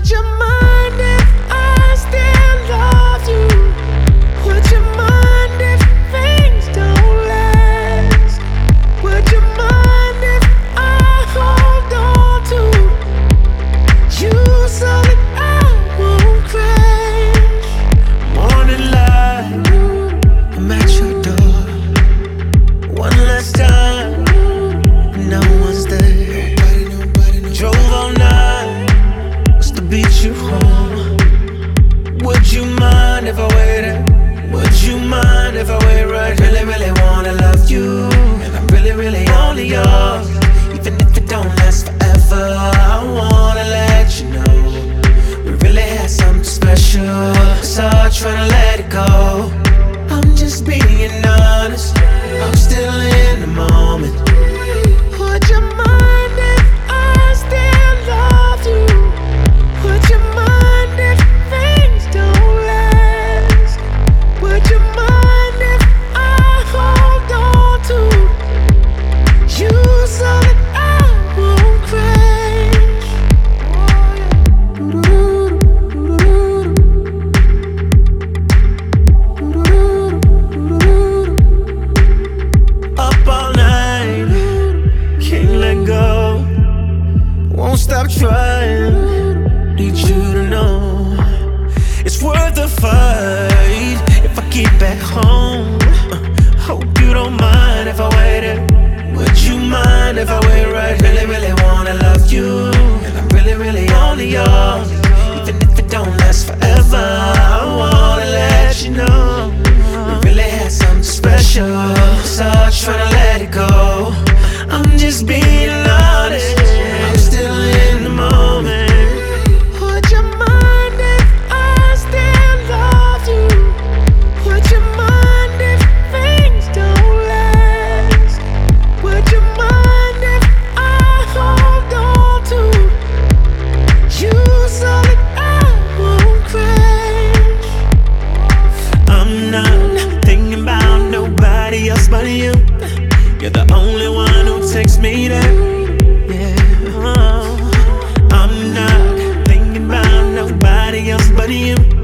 Would you mind Would you mind if I waited? Would you mind if I wait right? Really, really wanna love know it's worth the fight if I get back home. Uh, Hope you don't mind if I waited. Would you mind if I wait right? Really, really wanna love you, and I'm really, really only yours. Even if it don't last forever, I wanna let you know we really had something special. So I'm trying to let it go. I'm just being money.